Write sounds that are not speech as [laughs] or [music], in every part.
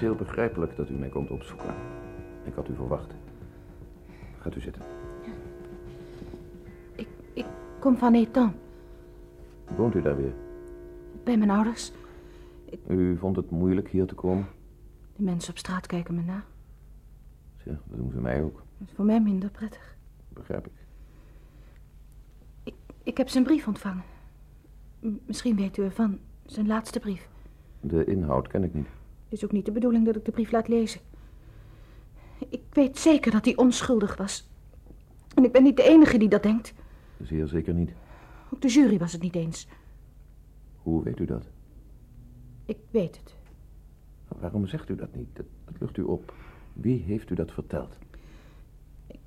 Het is heel begrijpelijk dat u mij komt opzoeken. Ik had u verwacht. Gaat u zitten. Ik, ik kom van Etan, Woont u daar weer? bij mijn ouders. U vond het moeilijk hier te komen? De mensen op straat kijken me na. Ja, dat doen ze mij ook. Dat is voor mij minder prettig. Begrijp ik. Ik heb zijn brief ontvangen. M- misschien weet u ervan. Zijn laatste brief. De inhoud ken ik niet. Het is ook niet de bedoeling dat ik de brief laat lezen. Ik weet zeker dat hij onschuldig was. En ik ben niet de enige die dat denkt. Zeer zeker niet. Ook de jury was het niet eens. Hoe weet u dat? Ik weet het. Waarom zegt u dat niet? Dat, dat lucht u op. Wie heeft u dat verteld?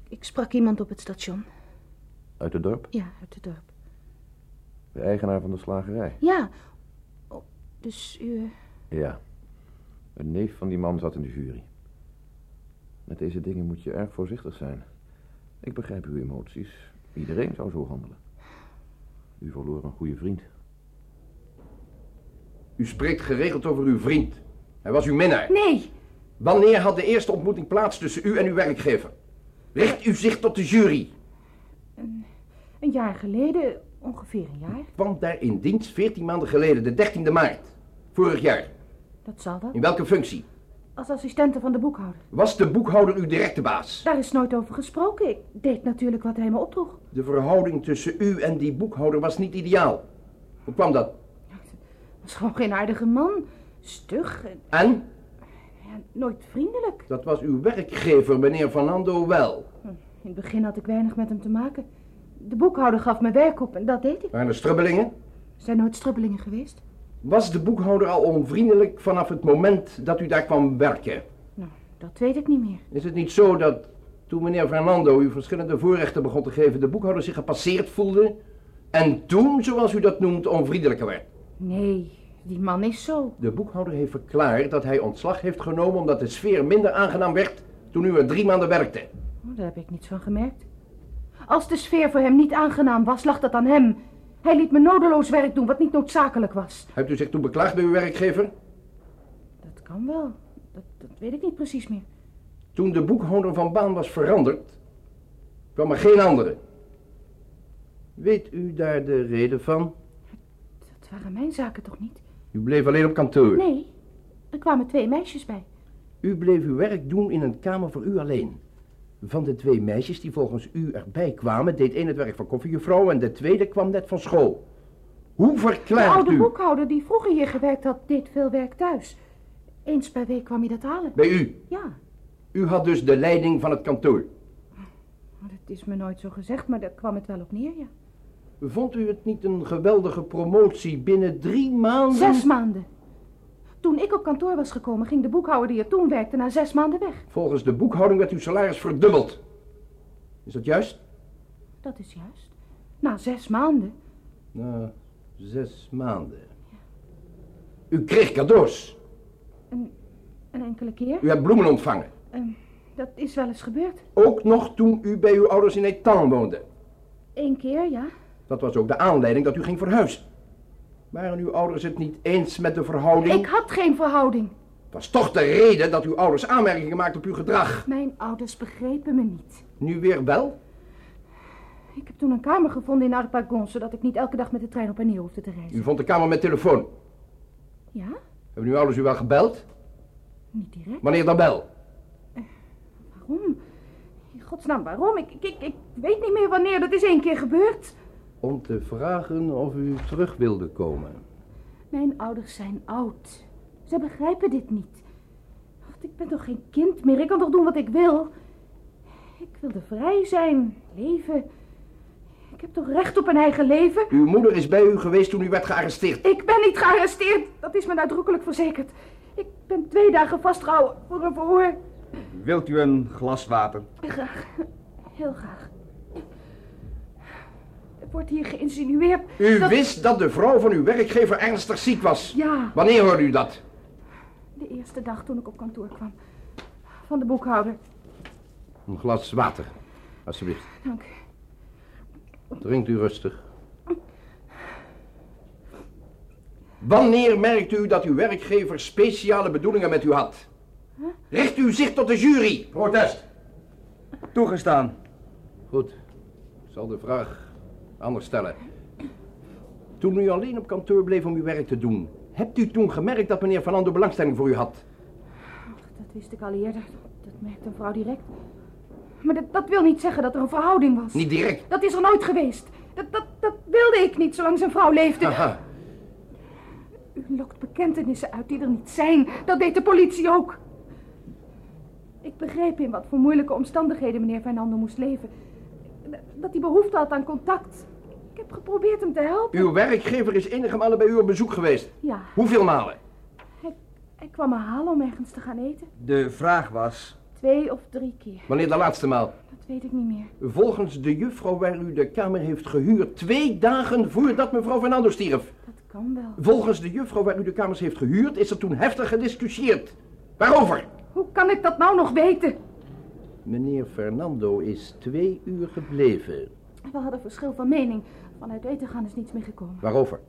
Ik sprak iemand op het station. Uit het dorp? Ja, uit het dorp. De eigenaar van de slagerij? Ja. Oh, dus u... Ja. Een neef van die man zat in de jury. Met deze dingen moet je erg voorzichtig zijn. Ik begrijp uw emoties. Iedereen zou zo handelen. U verloor een goede vriend. U spreekt geregeld over uw vriend. Hij was uw minnaar. Nee! Wanneer had de eerste ontmoeting plaats tussen u en uw werkgever? Richt u zich tot de jury. Een jaar geleden, ongeveer een jaar. Kwam daar in dienst 14 maanden geleden, de 13e maart. Vorig jaar. Dat zal dat. In welke functie? Als assistente van de boekhouder. Was de boekhouder uw directe baas? Daar is nooit over gesproken. Ik deed natuurlijk wat hij me opdroeg. De verhouding tussen u en die boekhouder was niet ideaal. Hoe kwam dat? was gewoon geen aardige man. Stug en En? ja, nooit vriendelijk. Dat was uw werkgever, meneer Fernando, wel. In het begin had ik weinig met hem te maken. De boekhouder gaf me werk op en dat deed ik. Waren er strubbelingen? Zijn nooit strubbelingen geweest? Was de boekhouder al onvriendelijk vanaf het moment dat u daar kwam werken? Nou, dat weet ik niet meer. Is het niet zo dat toen meneer Fernando u verschillende voorrechten begon te geven, de boekhouder zich gepasseerd voelde en toen, zoals u dat noemt, onvriendelijker werd? Nee, die man is zo. De boekhouder heeft verklaard dat hij ontslag heeft genomen omdat de sfeer minder aangenaam werd toen u er drie maanden werkte. Oh, daar heb ik niets van gemerkt. Als de sfeer voor hem niet aangenaam was, lag dat aan hem. Hij liet me nodeloos werk doen wat niet noodzakelijk was. Hebt u zich toen beklaagd bij uw werkgever? Dat kan wel. Dat, dat weet ik niet precies meer. Toen de boekhouder van baan was veranderd, kwam er geen andere. Weet u daar de reden van? Dat waren mijn zaken toch niet? U bleef alleen op kantoor. Nee, er kwamen twee meisjes bij. U bleef uw werk doen in een kamer voor u alleen. Van de twee meisjes die volgens u erbij kwamen, deed één het werk van koffiejuffrouw en de tweede kwam net van school. Hoe De verklaart oude u... boekhouder die vroeger hier gewerkt had, deed veel werk thuis. Eens per week kwam hij dat halen. Bij u. Ja, U had dus de leiding van het kantoor. dat is me nooit zo gezegd, maar daar kwam het wel op neer, ja. Vond u het niet een geweldige promotie binnen drie maanden? Zes maanden. Toen ik op kantoor was gekomen, ging de boekhouder die er toen werkte na zes maanden weg. Volgens de boekhouding werd uw salaris verdubbeld. Is dat juist? Dat is juist. Na zes maanden. Na zes maanden. U kreeg cadeaus. Een enkele keer. U hebt bloemen ontvangen. Ehm, dat is wel eens gebeurd. Ook nog toen u bij uw ouders in Etan woonde. Eén keer, ja. Dat was ook de aanleiding dat u ging verhuizen. Waren uw ouders het niet eens met de verhouding? Ik had geen verhouding. Dat was toch de reden dat uw ouders aanmerkingen maakten op uw gedrag. Mijn ouders begrepen me niet. Nu weer wel? Ik heb toen een kamer gevonden in Arpagon, zodat ik niet elke dag met de trein op en neer hoefde te reizen. U vond de kamer met telefoon. Ja? Hebben uw ouders u wel gebeld? Niet direct. Wanneer dan wel? Waarom? In godsnaam, waarom? Ik, ik, ik, ik weet niet meer wanneer. Dat is één keer gebeurd. Om te vragen of u terug wilde komen. Mijn ouders zijn oud. Ze begrijpen dit niet. Ach, ik ben toch geen kind meer. Ik kan toch doen wat ik wil. Ik wilde vrij zijn, leven. Ik heb toch recht op een eigen leven? Uw moeder is bij u geweest toen u werd gearresteerd. Ik ben niet gearresteerd. Dat is me nadrukkelijk verzekerd. Ik ben twee dagen vastgehouden voor een verhoor. Wilt u een glas water? Graag. Heel graag. Wordt hier geïnsinueerd U dat... wist dat de vrouw van uw werkgever ernstig ziek was. Ja, Wanneer hoorde u dat? de eerste dag toen ik op kantoor kwam. Van de boekhouder. Een glas water, alsjeblieft. Dank u. Drinkt u rustig. Wanneer merkt u dat uw werkgever speciale bedoelingen met u had? Richt u zich tot de jury. Protest. Toegestaan. Goed. Ik zal de vraag anders stellen. Toen u alleen op kantoor bleef om uw werk te doen, hebt u toen gemerkt dat meneer Fernando belangstelling voor u had? Dat wist ik al eerder. Dat merkte een vrouw direct. Maar dat, dat wil niet zeggen dat er een verhouding was. Niet direct. Dat is er nooit geweest. Dat, dat, dat wilde ik niet zolang zijn vrouw leefde. Haha. U lokt bekentenissen uit die er niet zijn. Dat deed de politie ook. Ik begreep in wat voor moeilijke omstandigheden meneer Fernando moest leven. Dat hij behoefte had aan contact. Ik heb geprobeerd hem te helpen. Uw werkgever is enige malen bij u op bezoek geweest. Ja, Hoeveel malen? hij, hij kwam me halen om ergens te gaan eten. De vraag was... Twee of drie keer. Wanneer de laatste maal? Dat weet ik niet meer. Volgens de juffrouw waar u de kamer heeft gehuurd, twee dagen voordat mevrouw Fernando stierf. Dat kan wel. Volgens de juffrouw waar u de kamers heeft gehuurd, is er toen heftig gediscussieerd. Waarover? Hoe kan ik dat nou nog weten? Meneer Fernando is twee uur gebleven. We hadden verschil van mening. Vanuit eten gaan is niets meer gekomen. Waarover?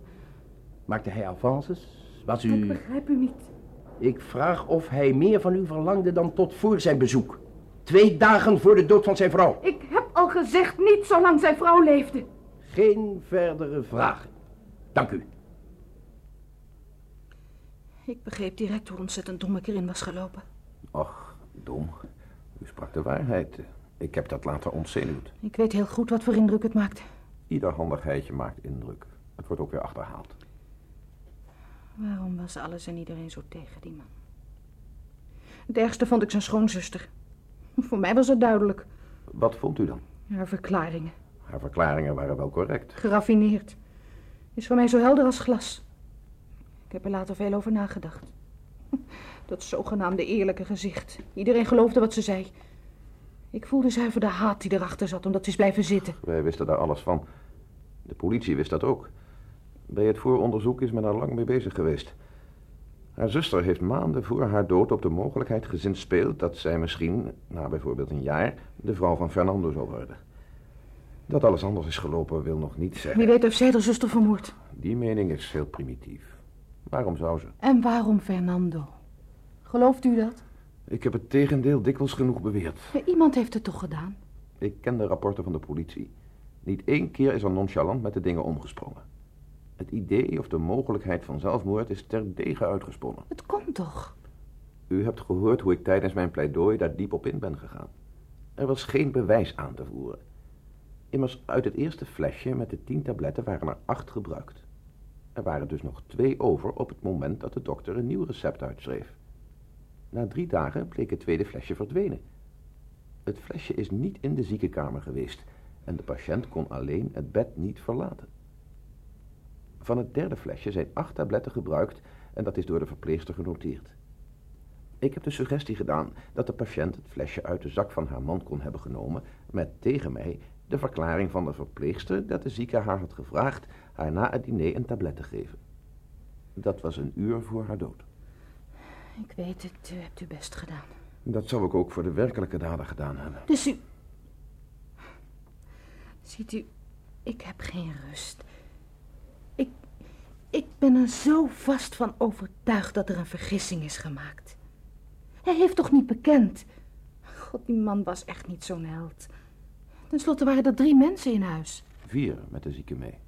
Maakte hij avances? Was Ik u... begrijp u niet. Ik vraag of hij meer van u verlangde dan tot voor zijn bezoek. Twee dagen voor de dood van zijn vrouw. Ik heb al gezegd niet zolang zijn vrouw leefde. Geen verdere vragen. Dank u. Ik begreep direct hoe ontzettend dom ik erin was gelopen. Och, dom. U sprak de waarheid. Ik heb dat later ontzenuwd. Ik weet heel goed wat voor indruk het maakte. Ieder handigheidje maakt indruk. Het wordt ook weer achterhaald. Waarom was alles en iedereen zo tegen die man? Het ergste vond ik zijn schoonzuster. Voor mij was het duidelijk. Wat vond u dan? Haar verklaringen. Haar verklaringen waren wel correct. Geraffineerd. Is voor mij zo helder als glas. Ik heb er later veel over nagedacht. Dat zogenaamde eerlijke gezicht. Iedereen geloofde wat ze zei. Ik voelde zuiver de haat die erachter zat, omdat ze is blijven zitten. Wij wisten daar alles van. De politie wist dat ook. Bij het vooronderzoek is men daar lang mee bezig geweest. Haar zuster heeft maanden voor haar dood op de mogelijkheid gezinspeeld dat zij misschien, na bijvoorbeeld een jaar, de vrouw van Fernando zou worden. Dat alles anders is gelopen wil nog niet Wie zeggen. weet heeft zij haar zuster vermoord. Die mening is heel primitief. Waarom zou ze? En waarom Fernando? Gelooft u dat? Ik heb het tegendeel dikwijls genoeg beweerd. Ja, iemand heeft het toch gedaan? Ik ken de rapporten van de politie. Niet één keer is er nonchalant met de dingen omgesprongen. Het idee of de mogelijkheid van zelfmoord is terdege uitgesponnen. Het kon toch? U hebt gehoord hoe ik tijdens mijn pleidooi daar diep op in ben gegaan. Er was geen bewijs aan te voeren. Immers uit het eerste flesje met de tien tabletten waren er acht gebruikt. Er waren dus nog twee over op het moment dat de dokter een nieuw recept uitschreef. Na drie dagen bleek het tweede flesje verdwenen. Het flesje is niet in de ziekenkamer geweest en de patiënt kon alleen het bed niet verlaten. Van het derde flesje zijn acht tabletten gebruikt en dat is door de verpleegster genoteerd. Ik heb de suggestie gedaan dat de patiënt het flesje uit de zak van haar man kon hebben genomen met tegen mij de verklaring van de verpleegster dat de zieke haar had gevraagd haar na het diner een tablet te geven. Dat was een uur voor haar dood. Ik weet het, u hebt uw best gedaan. Dat zou ik ook voor de werkelijke dader gedaan hebben. Dus u... Ziet u, ik heb geen rust. Ik, ik ben er zo vast van overtuigd dat er een vergissing is gemaakt. Hij heeft toch niet bekend? God, die man was echt niet zo'n held. Ten slotte waren er drie mensen in huis. Vier met de zieke mee.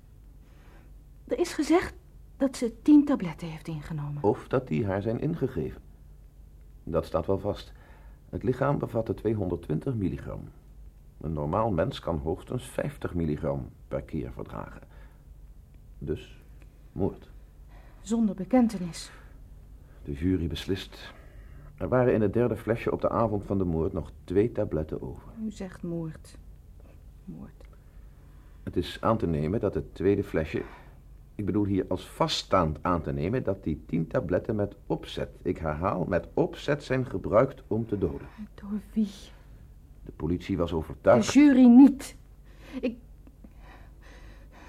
Er is gezegd dat ze tien tabletten heeft ingenomen. Of dat die haar zijn ingegeven. Dat staat wel vast. Het lichaam bevatte 220 milligram. Een normaal mens kan hoogstens 50 milligram per keer verdragen. Dus moord. Zonder bekentenis. De jury beslist. Er waren in het derde flesje op de avond van de moord nog twee tabletten over. U zegt moord. Moord. Het is aan te nemen dat het tweede flesje... Ik bedoel hier als vaststaand aan te nemen dat die tien tabletten met opzet, ik herhaal, met opzet zijn gebruikt om te doden. Door wie? De politie was De overtuigd... jury niet. Ik...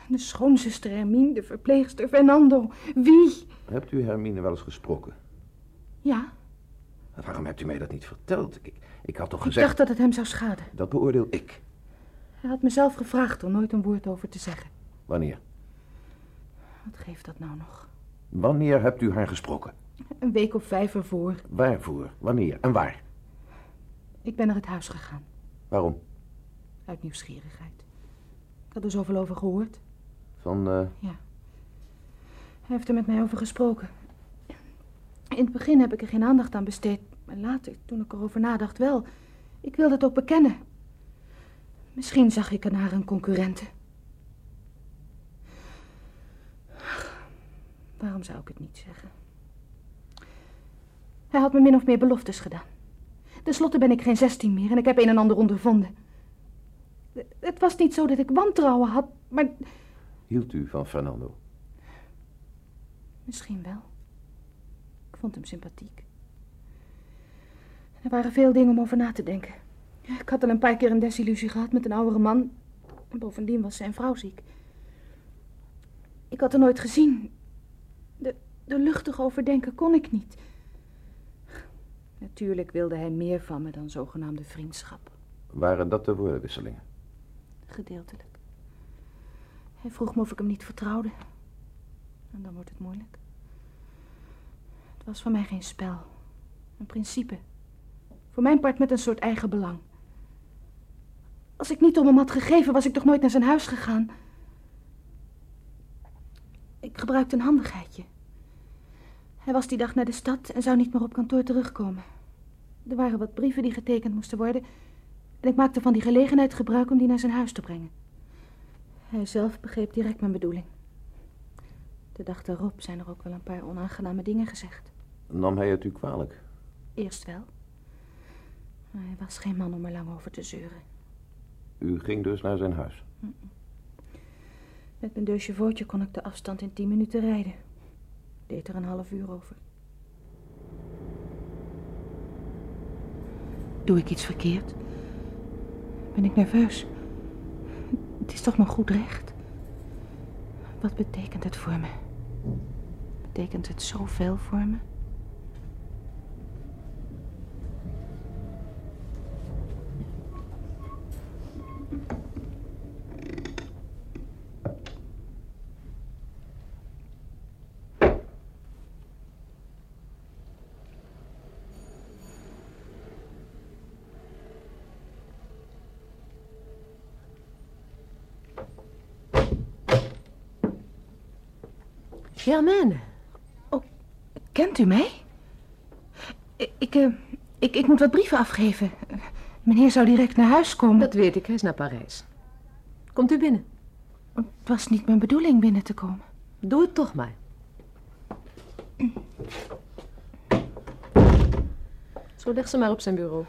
De schoonzuster Hermine, de verpleegster Fernando. Wie? Hebt u Hermine wel eens gesproken? Ja, Waarom hebt u mij dat niet verteld? Ik, ik had toch ik gezegd... dacht dat het hem zou schaden. Dat beoordeel ik. Hij had mezelf gevraagd er nooit een woord over te zeggen. Wanneer? Wat geeft dat nou nog? Wanneer hebt u haar gesproken? Een week of vijf ervoor. Waarvoor? Wanneer? En waar? Ik ben naar het huis gegaan. Waarom? Uit nieuwsgierigheid. Ik had er zoveel over gehoord. Van, eh, Hij heeft er met mij over gesproken. In het begin heb ik er geen aandacht aan besteed. Maar later, toen ik erover nadacht, wel. Ik wilde het ook bekennen. Misschien zag ik er naar een concurrente. Waarom zou ik het niet zeggen? Hij had me min of meer beloftes gedaan. Ten slotte ben ik geen zestien meer en ik heb een en ander ondervonden. Het was niet zo dat ik wantrouwen had, maar hield u van Fernando? Misschien wel. Ik vond hem sympathiek. Er waren veel dingen om over na te denken. Ik had al een paar keer een desillusie gehad met een oudere man. En bovendien was zijn vrouw ziek. Ik had er nooit gezien. De, de luchtig overdenken kon ik niet. Natuurlijk wilde hij meer van me dan zogenaamde vriendschap. Waren dat de woordenwisselingen? Gedeeltelijk. Hij vroeg me of ik hem niet vertrouwde. En dan wordt het moeilijk. Het was voor mij geen spel. Een principe. Voor mijn part met een soort eigen belang. Als ik niet om hem had gegeven, was ik toch nooit naar zijn huis gegaan. Ik gebruikte een handigheidje. Hij was die dag naar de stad en zou niet meer op kantoor terugkomen. Er waren wat brieven die getekend moesten worden. En ik maakte van die gelegenheid gebruik om die naar zijn huis te brengen. Hij zelf begreep direct mijn bedoeling. De dag daarop zijn er ook wel een paar onaangename dingen gezegd. Nam hij het u kwalijk? Eerst wel. Maar hij was geen man om er lang over te zeuren. U ging dus naar zijn huis? Met mijn deux chevauxtje kon ik de afstand in tien minuten rijden. Deed er een half uur over. Doe ik iets verkeerd? Ben ik nerveus? Het is toch mijn goed recht? Wat betekent het voor me? Betekent het zoveel voor me? Germaine. Kent u mij? Ik, eh, ik, ik moet wat brieven afgeven. Meneer zou direct naar huis komen. Dat weet ik, hij is naar Parijs. Komt u binnen. Het was niet mijn bedoeling binnen te komen. Doe het toch maar. Zo leg ze maar op zijn bureau.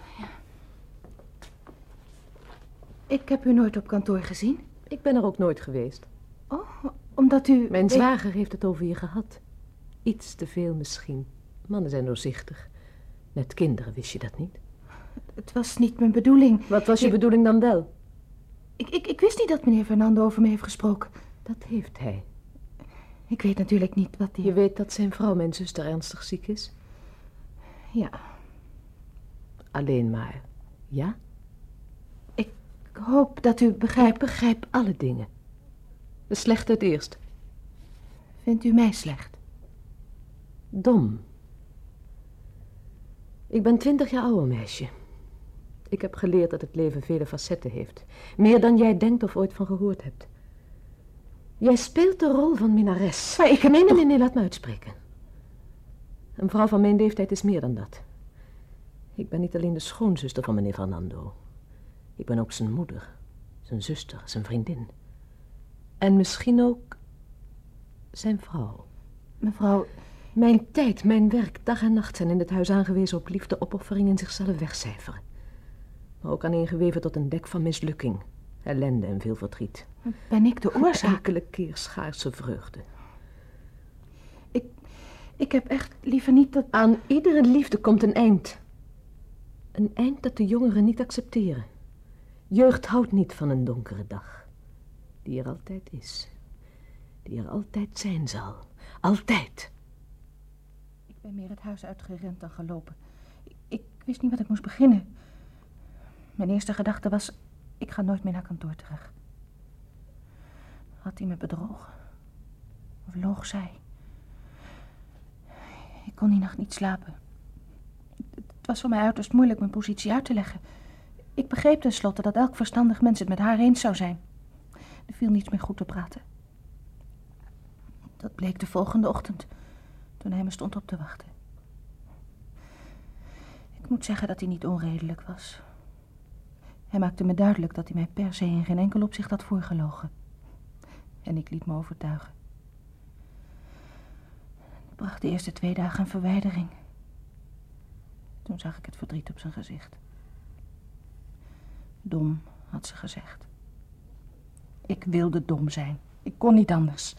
Ik heb u nooit op kantoor gezien. Ik ben er ook nooit geweest. Oh, omdat u... Mijn zwager heeft het over je gehad. Iets te veel misschien. Mannen zijn doorzichtig. Net kinderen, wist je dat niet? Het was niet mijn bedoeling. Wat was je Ik- bedoeling dan wel? Ik, ik, ik wist niet dat meneer Fernando over me heeft gesproken. Dat heeft hij. Ik weet natuurlijk niet wat hij... Je weet dat zijn vrouw, mijn zuster, ernstig ziek is? Ja, Alleen maar. Ja? ik hoop dat u begrijpt. Ik begrijp alle dingen. De slechte het eerst. Vindt u mij slecht? Dom. Ik ben twintig jaar ouder, meisje. Ik heb geleerd dat het leven vele facetten heeft. Meer dan jij denkt of ooit van gehoord hebt. Jij speelt de rol van minnares. Maar ik heb Nee, nee, toch- nee, nee, laat me uitspreken. Een vrouw van mijn leeftijd is meer dan dat. Ik ben niet alleen de schoonzuster van meneer Fernando. Ik ben ook zijn moeder, zijn zuster, zijn vriendin. En misschien ook zijn vrouw. Mevrouw, Mijn tijd, mijn werk, dag en nacht zijn in het huis aangewezen op liefde, opoffering en zichzelf wegcijferen. Maar ook aaneengeweven tot een dek van mislukking, ellende en veel verdriet. ben ik de oorzaak? Enkele keer schaarse vreugde. Ik heb echt liever niet dat... Aan iedere liefde komt een eind. Een eind dat de jongeren niet accepteren. Jeugd houdt niet van een donkere dag. Die er altijd is. Die er altijd zijn zal. Altijd. Ik ben meer het huis uitgerend dan gelopen. Ik, ik wist niet wat ik moest beginnen. Mijn eerste gedachte was, ik ga nooit meer naar kantoor terug. Had hij me bedrogen? Of loog zij? kon die nacht niet slapen. Het was voor mij uiterst moeilijk mijn positie uit te leggen. Ik begreep tenslotte dat elk verstandig mens het met haar eens zou zijn. Er viel niets meer goed te praten. Dat bleek de volgende ochtend, toen hij me stond op te wachten. Ik moet zeggen dat hij niet onredelijk was. Hij maakte me duidelijk dat hij mij per se in geen enkel opzicht had voorgelogen. En ik liet me overtuigen. Het bracht de eerste twee dagen een verwijdering. Toen zag ik het verdriet op zijn gezicht. Dom, had ze gezegd. Ik wilde dom zijn. Ik kon niet anders.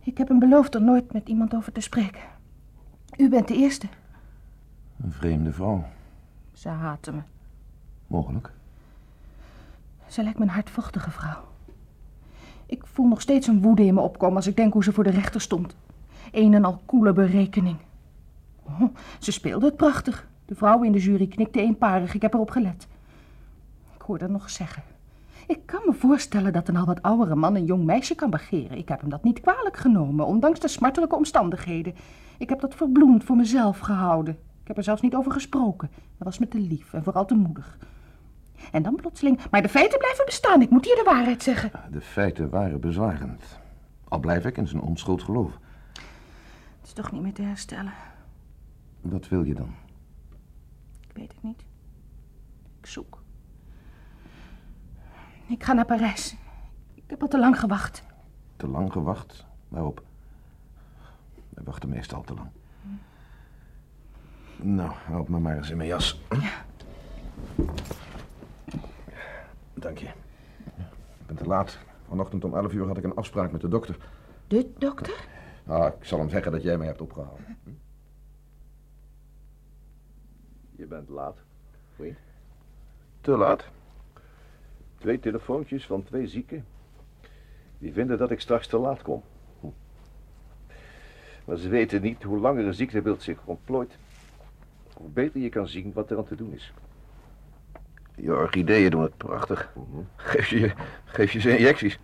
Ik heb hem beloofd er nooit met iemand over te spreken. U bent de eerste. Een vreemde vrouw. Ze haatte me. Mogelijk. Ze lijkt me een hardvochtige vrouw. Ik voel nog steeds een woede in me opkomen als ik denk hoe ze voor de rechter stond. Een en al koele berekening. Oh, ze speelde het prachtig. De vrouw in de jury knikte eenparig. Ik heb erop gelet. Ik hoorde nog zeggen. Ik kan me voorstellen dat een al wat oudere man een jong meisje kan begeren. Ik heb hem dat niet kwalijk genomen, ondanks de smartelijke omstandigheden. Ik heb dat verbloemd voor mezelf gehouden. Ik heb er zelfs niet over gesproken. Dat was me te lief en vooral te moedig. En dan plotseling, maar de feiten blijven bestaan. Ik moet hier de waarheid zeggen. De feiten waren bezwarend. Al blijf ik in zijn onschuld geloven. Het is toch niet meer te herstellen. Wat wil je dan? Ik weet het niet. Ik zoek. Ik ga naar Parijs. Ik heb al te lang gewacht. Te lang gewacht? Waarop? We wachten meestal te lang. Nou, help me maar eens in mijn jas. Ja. Dank je. Ik ben te laat. Vanochtend om 11 uur had ik een afspraak met de dokter. De dokter? Ah, ik zal hem zeggen dat jij mij hebt opgehaald. Je bent laat, vriend. Te laat? Twee telefoontjes van twee zieken. Die vinden dat ik straks te laat kom. Hm. Maar ze weten niet hoe langer een ziektebeeld zich ontplooit, hoe beter je kan zien wat er aan te doen is. Je orchideeën doen het prachtig. Geef je, geef je ze injecties.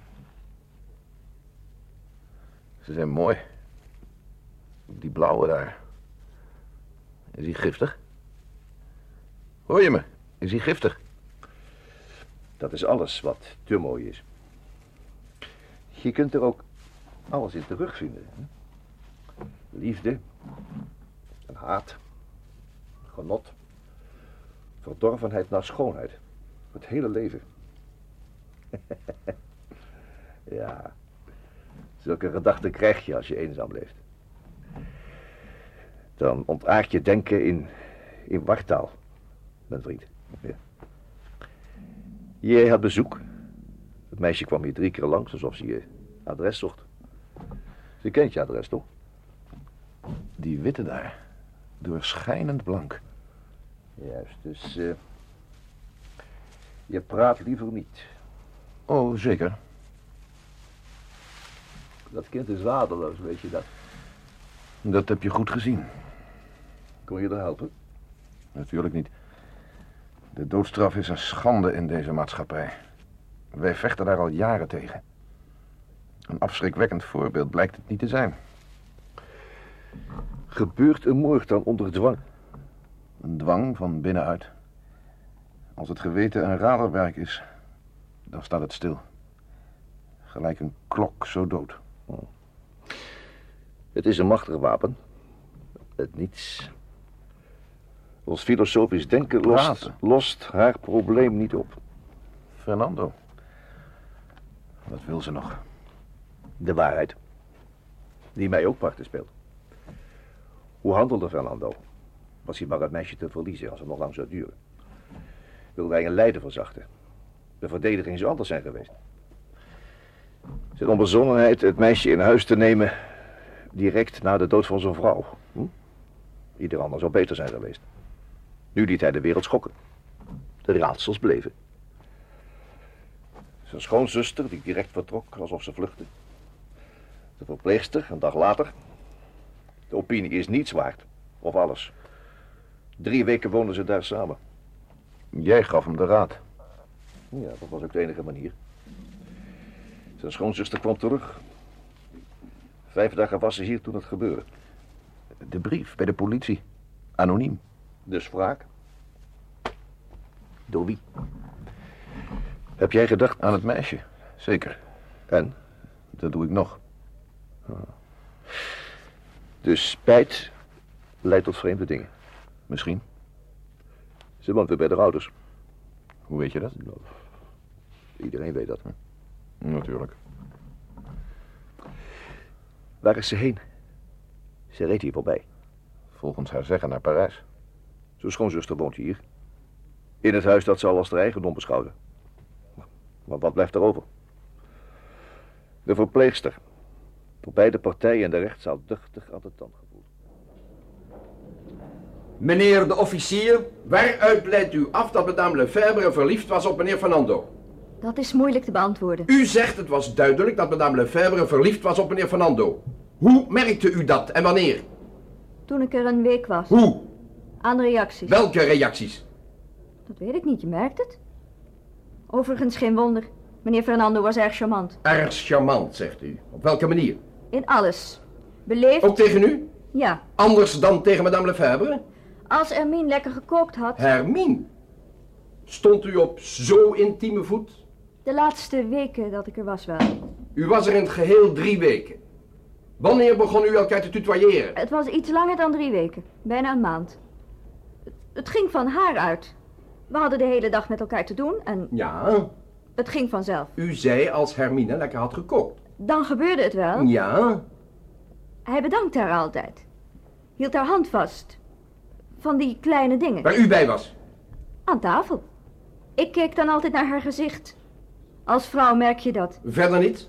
Ze zijn mooi. Die blauwe daar. Is die giftig? Hoor je me? Is die giftig? Dat is alles wat te mooi is. Je kunt er ook alles in terugvinden. hè? Liefde, en haat, genot, verdorvenheid naar schoonheid. Het hele leven. [laughs] ja, zulke gedachten krijg je als je eenzaam leeft. Dan ontaart je denken in, in wartaal, mijn vriend. Ja. Jij had bezoek. Het meisje kwam hier drie keer langs, alsof ze je adres zocht. Ze kent je adres, toch? Die witte daar. Doorschijnend blank. Juist, dus... eh, je praat liever niet. Oh, zeker. Dat kind is waardeloos, weet je dat? Dat heb je goed gezien. Kon je er helpen? Natuurlijk niet. De doodstraf is een schande in deze maatschappij. Wij vechten daar al jaren tegen. Een afschrikwekkend voorbeeld blijkt het niet te zijn. Gebeurt een moord dan onder dwang? Een dwang van binnenuit. Als het geweten een raderwerk is, dan staat het stil. Gelijk een klok zo dood. Het is een machtig wapen. Het niets. Ons filosofisch denken lost, lost haar probleem niet op. Fernando. Wat wil ze nog? De waarheid. Die mij ook parten speelt. Hoe handelde Fernando? Was hij bang het meisje te verliezen als het nog lang zou duren? Wilde hij een lijden verzachten? De verdediging zou anders zijn geweest. Zijn onbezonnenheid het meisje in huis te nemen direct na de dood van zijn vrouw. Hm? Ieder ander zou beter zijn geweest. Nu liet hij de wereld schokken. De raadsels bleven. Zijn schoonzuster, die direct vertrok alsof ze vluchtte. De verpleegster, een dag later. De opinie is niets waard. Of alles. Drie weken woonden ze daar samen. Jij gaf hem de raad. Ja, dat was ook de enige manier. Zijn schoonzuster kwam terug. Vijf dagen was ze hier toen het gebeurde. De brief bij de politie. Anoniem. Dus wraak. Door wie? Heb jij gedacht aan het meisje? Zeker. En? Dat doe ik nog. Dus spijt leidt tot vreemde dingen. Misschien. Ze woont weer bij de ouders. Hoe weet je dat? Nou, iedereen weet dat. Hè? Natuurlijk. Waar is ze heen? Ze reed hier voorbij. Volgens haar zeggen naar Parijs. Zijn schoonzuster woont hier. In het huis dat ze al als haar eigendom beschouwde. Maar wat blijft er over? De verpleegster. Door beide partijen in de rechtszaal duchtig aan de tand gevoeld. Meneer de officier, Waaruit leidt u af dat madame Lefebvre verliefd was op meneer Fernando? Dat is moeilijk te beantwoorden. U zegt het was duidelijk dat madame Lefebvre verliefd was op meneer Fernando. Hoe merkte u dat en wanneer? Toen ik er een week was. Hoe? Aan reacties. Welke reacties? Dat weet ik niet, je merkt het. Overigens geen wonder. Meneer Fernando was erg charmant. Erg charmant, zegt u. Op welke manier? In alles. Beleefd? Ook tegen u? Ja. Anders dan tegen madame Lefebvre? Als Ermine lekker gekookt had. Hermine. Stond u op zo intieme voet? De laatste weken dat ik er was wel. U was er in het geheel drie weken. Wanneer begon u elkaar te tutoyeren? Het was iets langer dan drie weken. Bijna een maand. Het, ging van haar uit. We hadden de hele dag met elkaar te doen en Ja, het ging vanzelf. u zei als Hermine lekker had gekookt. Dan gebeurde het wel. Ja, Hij bedankte haar altijd. Hield haar hand vast. Van die kleine dingen. waar u bij was. Aan tafel. Ik keek dan altijd naar haar gezicht. Als vrouw merk je dat. Verder niet?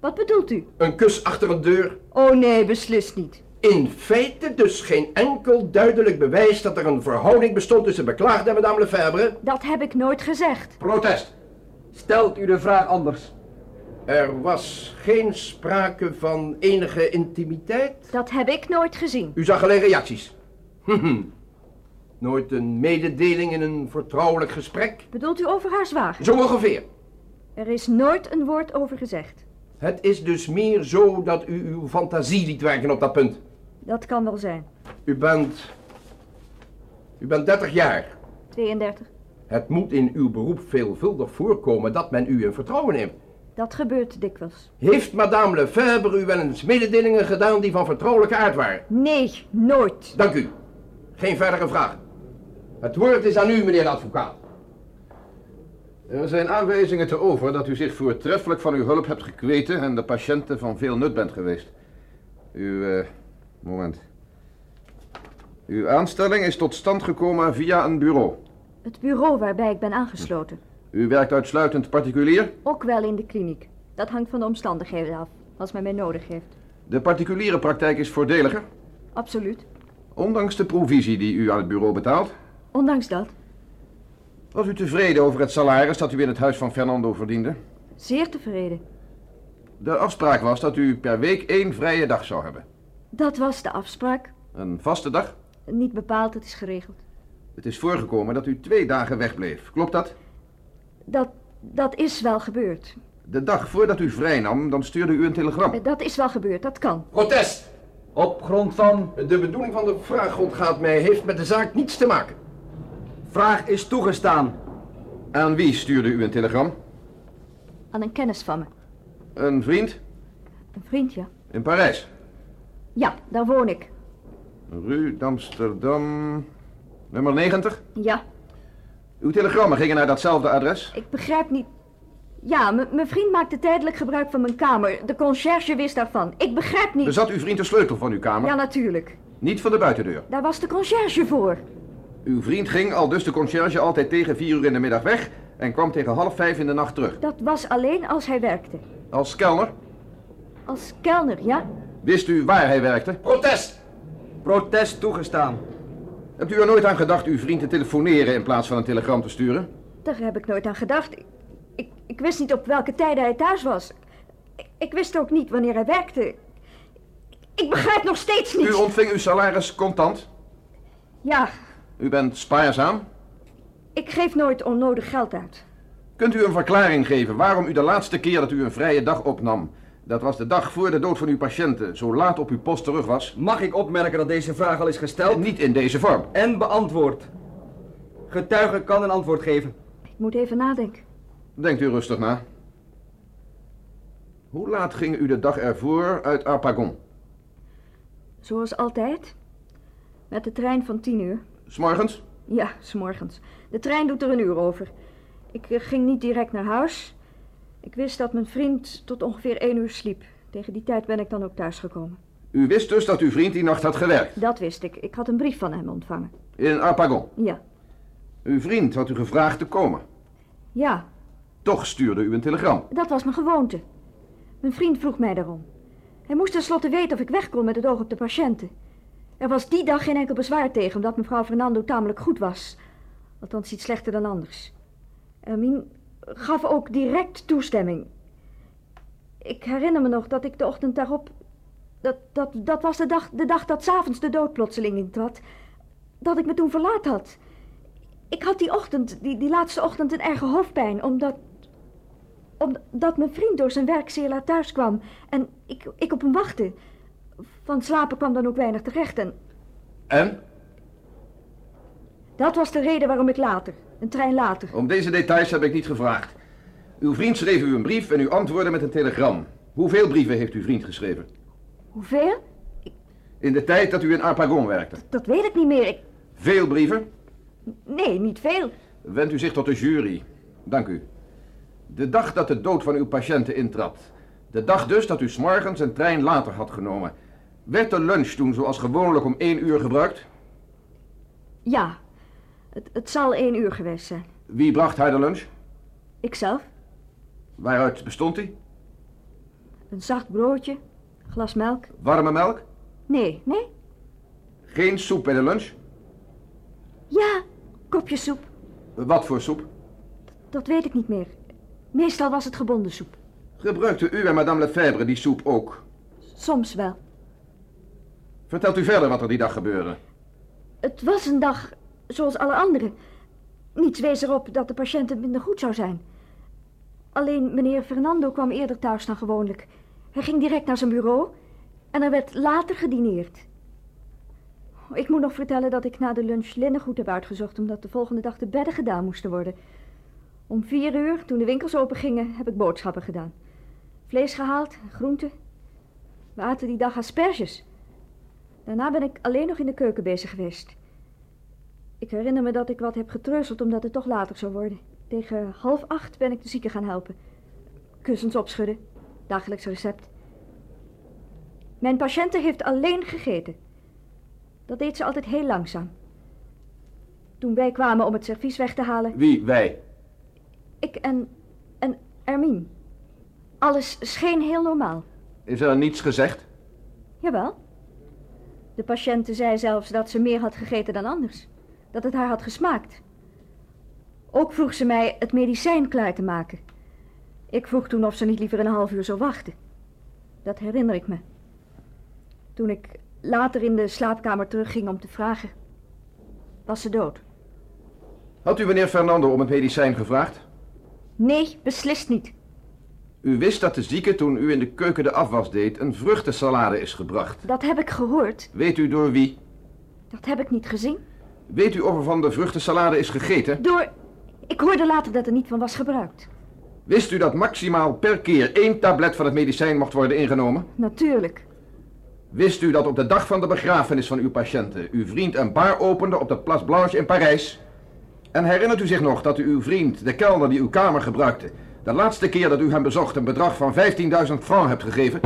Wat bedoelt u? Een kus achter een deur. Oh nee, beslist niet. In feite dus geen enkel duidelijk bewijs dat er een verhouding bestond tussen beklaagde en madame Lefebvre. Dat heb ik nooit gezegd. Protest. stelt u de vraag anders. Er was geen sprake van enige intimiteit. Dat heb ik nooit gezien. U zag alleen reacties. Hm, [laughs] Nooit een mededeling in een vertrouwelijk gesprek. Bedoelt u over haar zwager? Zo ongeveer. Er is nooit een woord over gezegd. Het is dus meer zo dat u uw fantasie liet werken op dat punt. Dat kan wel zijn. U bent... U bent 30 jaar. 32. Het moet in uw beroep veelvuldig voorkomen dat men u in vertrouwen neemt. Dat gebeurt dikwijls. Heeft madame Lefebvre u wel eens mededelingen gedaan die van vertrouwelijke aard waren? Nee, nooit. Dank u. Geen verdere vragen. Het woord is aan u, meneer de advocaat. Er zijn aanwijzingen te over dat u zich voortreffelijk van uw hulp hebt gekweten en de patiënten van veel nut bent geweest. Uw, eh, moment. Uw aanstelling is tot stand gekomen via een bureau. Het bureau waarbij ik ben aangesloten. U werkt uitsluitend particulier. Ook wel in de kliniek. Dat hangt van de omstandigheden af. Als men mij nodig heeft. De particuliere praktijk is voordeliger, Absoluut. ondanks de provisie die u aan het bureau betaalt. Ondanks dat. Was u tevreden over het salaris dat u in het huis van Fernando verdiende? Zeer tevreden. De afspraak was dat u per week één vrije dag zou hebben. Dat was de afspraak. Een vaste dag. Niet bepaald, het is geregeld. Het is voorgekomen dat u twee dagen wegbleef. Klopt dat? Dat, dat is wel gebeurd. De dag voordat u vrijnam, dan stuurde u een telegram. Dat is wel gebeurd, dat kan. Protest. Op grond van De bedoeling van de vraag ontgaat mij heeft met de zaak niets te maken. vraag is toegestaan. Aan wie stuurde u een telegram? Aan een kennis van me. Een vriend? Een vriend, ja. In Parijs. Ja, daar woon ik. Rue d'Amsterdam, nummer 90. Ja, Uw telegrammen gingen naar datzelfde adres. ik begrijp niet... Ja, mijn vriend maakte tijdelijk gebruik van mijn kamer. De conciërge wist daarvan. Ik begrijp niet... Bezat uw vriend de sleutel van uw kamer? Ja, natuurlijk. Niet van de buitendeur. Daar was de conciërge voor. Uw vriend ging, al dus de conciërge, altijd tegen vier uur in de middag weg... en kwam tegen half vijf in de nacht terug. Dat was alleen als hij werkte. Als kelner Als kelner, ja? Wist u waar hij werkte. Protest. Protest toegestaan. Hebt u er nooit aan gedacht uw vriend te telefoneren in plaats van een telegram te sturen? Daar heb ik nooit aan gedacht. Ik, ik, ik wist niet op welke tijden hij thuis was. Ik, ik wist ook niet wanneer hij werkte. Ik begrijp nog steeds niet. U ontving uw salaris contant. Ja, U bent spaarzaam. ik geef nooit onnodig geld uit. Kunt u een verklaring geven waarom u de laatste keer dat u een vrije dag opnam... Dat was de dag voor de dood van uw patiënten, zo laat op uw post terug was. Mag ik opmerken dat deze vraag al is gesteld Niet in deze vorm. en beantwoord? Getuige kan een antwoord geven. Ik moet even nadenken. Denkt u rustig na. Hoe laat ging u de dag ervoor uit Arpagon? Zoals altijd. Met de trein van tien uur. S'morgens? Ja, s'morgens. De trein doet er een uur over. Ik eh, ging niet direct naar huis. Ik wist dat mijn vriend tot ongeveer één uur sliep. Tegen die tijd ben ik dan ook thuisgekomen. U wist dus dat uw vriend die nacht had gewerkt. Dat wist ik. Ik had een brief van hem ontvangen. In Arpagon. Ja. Uw vriend had u gevraagd te komen. Ja, Toch stuurde u een telegram. dat was mijn gewoonte. Mijn vriend vroeg mij daarom. Hij moest tenslotte weten of ik weg kon met het oog op de patiënten. Er was die dag geen enkel bezwaar tegen, omdat mevrouw Fernando tamelijk goed was. Althans iets slechter dan anders. Hermine gaf ook direct toestemming. Ik herinner me nog dat ik de ochtend daarop... Dat, dat, dat was de dag, de dag dat s'avonds de dood plotseling intrad. Dat ik me toen verlaat had. Ik had die ochtend, die, die laatste ochtend, een erge hoofdpijn, omdat... Omdat mijn vriend door zijn werk zeer laat thuis kwam. En ik, ik op hem wachtte. Van slapen kwam dan ook weinig terecht en... En? Dat was de reden waarom ik later, een trein later... Om deze details heb ik niet gevraagd. Uw vriend schreef u een brief en u antwoordde met een telegram. Hoeveel brieven heeft uw vriend geschreven? Hoeveel? In de tijd dat u in Arpagon werkte. Dat weet ik niet meer. Ik... Veel brieven? Nee, niet veel. Wendt u zich tot de jury. Dank u. De dag dat de dood van uw patiënten intrad. De dag dus dat u s'morgens een trein later had genomen. Werd de lunch toen zoals gewoonlijk om één uur gebruikt? Ja, het, het zal één uur geweest zijn. Wie bracht haar de lunch? Ikzelf, Waaruit bestond die? een zacht broodje, glas melk. Warme melk? Nee, nee? Geen soep bij de lunch? Ja, kopje soep. Wat voor soep? Dat weet ik niet meer. Meestal was het gebonden soep. Gebruikte u en madame Lefebvre die soep ook? Soms wel. Vertelt u verder wat er die dag gebeurde. Het was een dag zoals alle andere. Niets wees erop dat de patiënt het minder goed zou zijn. Alleen meneer Fernando kwam eerder thuis dan gewoonlijk. Hij ging direct naar zijn bureau en er werd later gedineerd. Ik moet nog vertellen dat ik na de lunch linnengoed heb uitgezocht... omdat de volgende dag de bedden gedaan moesten worden. Om vier uur, toen de winkels open gingen, heb ik boodschappen gedaan. Vlees gehaald, groenten. We aten die dag asperges. Daarna ben ik alleen nog in de keuken bezig geweest. Ik herinner me dat ik wat heb getreuzeld omdat het toch later zou worden. Tegen half acht ben ik de zieke gaan helpen. Kussens opschudden, dagelijks recept. Mijn patiënte heeft alleen gegeten. Dat deed ze altijd heel langzaam. Toen wij kwamen om het servies weg te halen, Wie? Wij. ik en, en Hermine. Alles scheen heel normaal. Is er niets gezegd? Jawel. De patiënte zei zelfs dat ze meer had gegeten dan anders. Dat het haar had gesmaakt. Ook vroeg ze mij het medicijn klaar te maken. Ik vroeg toen of ze niet liever een half uur zou wachten. Dat herinner ik me. Toen ik later in de slaapkamer terugging om te vragen, was ze dood. Had u meneer Fernando om het medicijn gevraagd? Nee, beslist niet. U wist dat de zieke toen u in de keuken de afwas deed een vruchtensalade is gebracht. Dat heb ik gehoord. Weet u door wie? Dat heb ik niet gezien. Weet u of er van de vruchtensalade is gegeten? Door... Ik hoorde later dat er niet van was gebruikt. Wist u dat maximaal per keer één tablet van het medicijn mocht worden ingenomen? Natuurlijk. Wist u dat op de dag van de begrafenis van uw patiënten uw vriend een bar opende op de Place Blanche in Parijs? En herinnert u zich nog dat u uw vriend, de kelner die uw kamer gebruikte, de laatste keer dat u hem bezocht een bedrag van 15.000 francs hebt gegeven?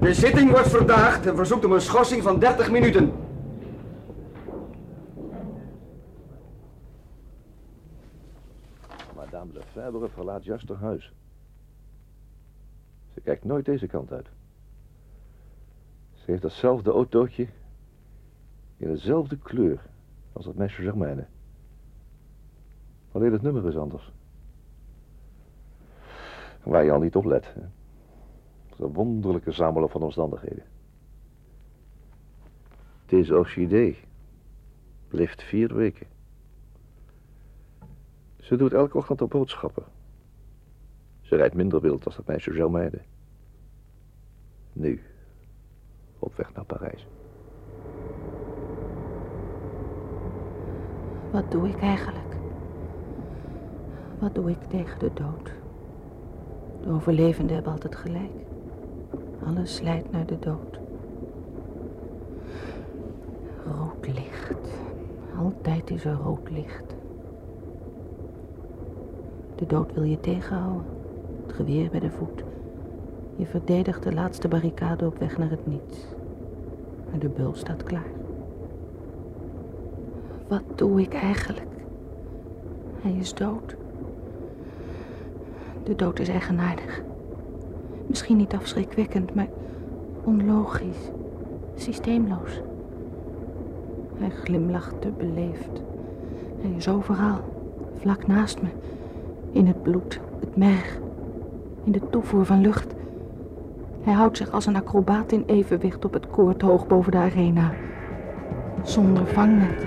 De zitting wordt verdaagd en verzoekt om een schorsing van 30 minuten. Madame Lefebvre verlaat juist haar huis. Ze kijkt nooit deze kant uit. Ze heeft datzelfde autootje in dezelfde kleur als het meisje Germaine. Alleen het nummer is anders. Waar je al niet op let. Hè? Het een wonderlijke samenloop van omstandigheden. Deze orchidee leeft vier weken. Ze doet elke ochtend op boodschappen. Ze rijdt minder wild als dat meisje Germaine. Nu. Op weg naar Parijs. Wat doe ik eigenlijk? Wat doe ik tegen de dood? De overlevenden hebben altijd gelijk. Alles leidt naar de dood. Rood licht. Altijd is er rood licht. De dood wil je tegenhouden. Het geweer bij de voet. Je verdedigt de laatste barricade op weg naar het niets. Maar de bul staat klaar. Wat doe ik eigenlijk? Hij is dood. De dood is eigenaardig. Misschien niet afschrikwekkend, maar onlogisch. Systeemloos. Hij glimlacht te beleefd. Hij is overal, vlak naast me. In het bloed, het merg, in de toevoer van lucht. Hij houdt zich als een acrobaat in evenwicht op het koord hoog boven de arena. Zonder vangnet,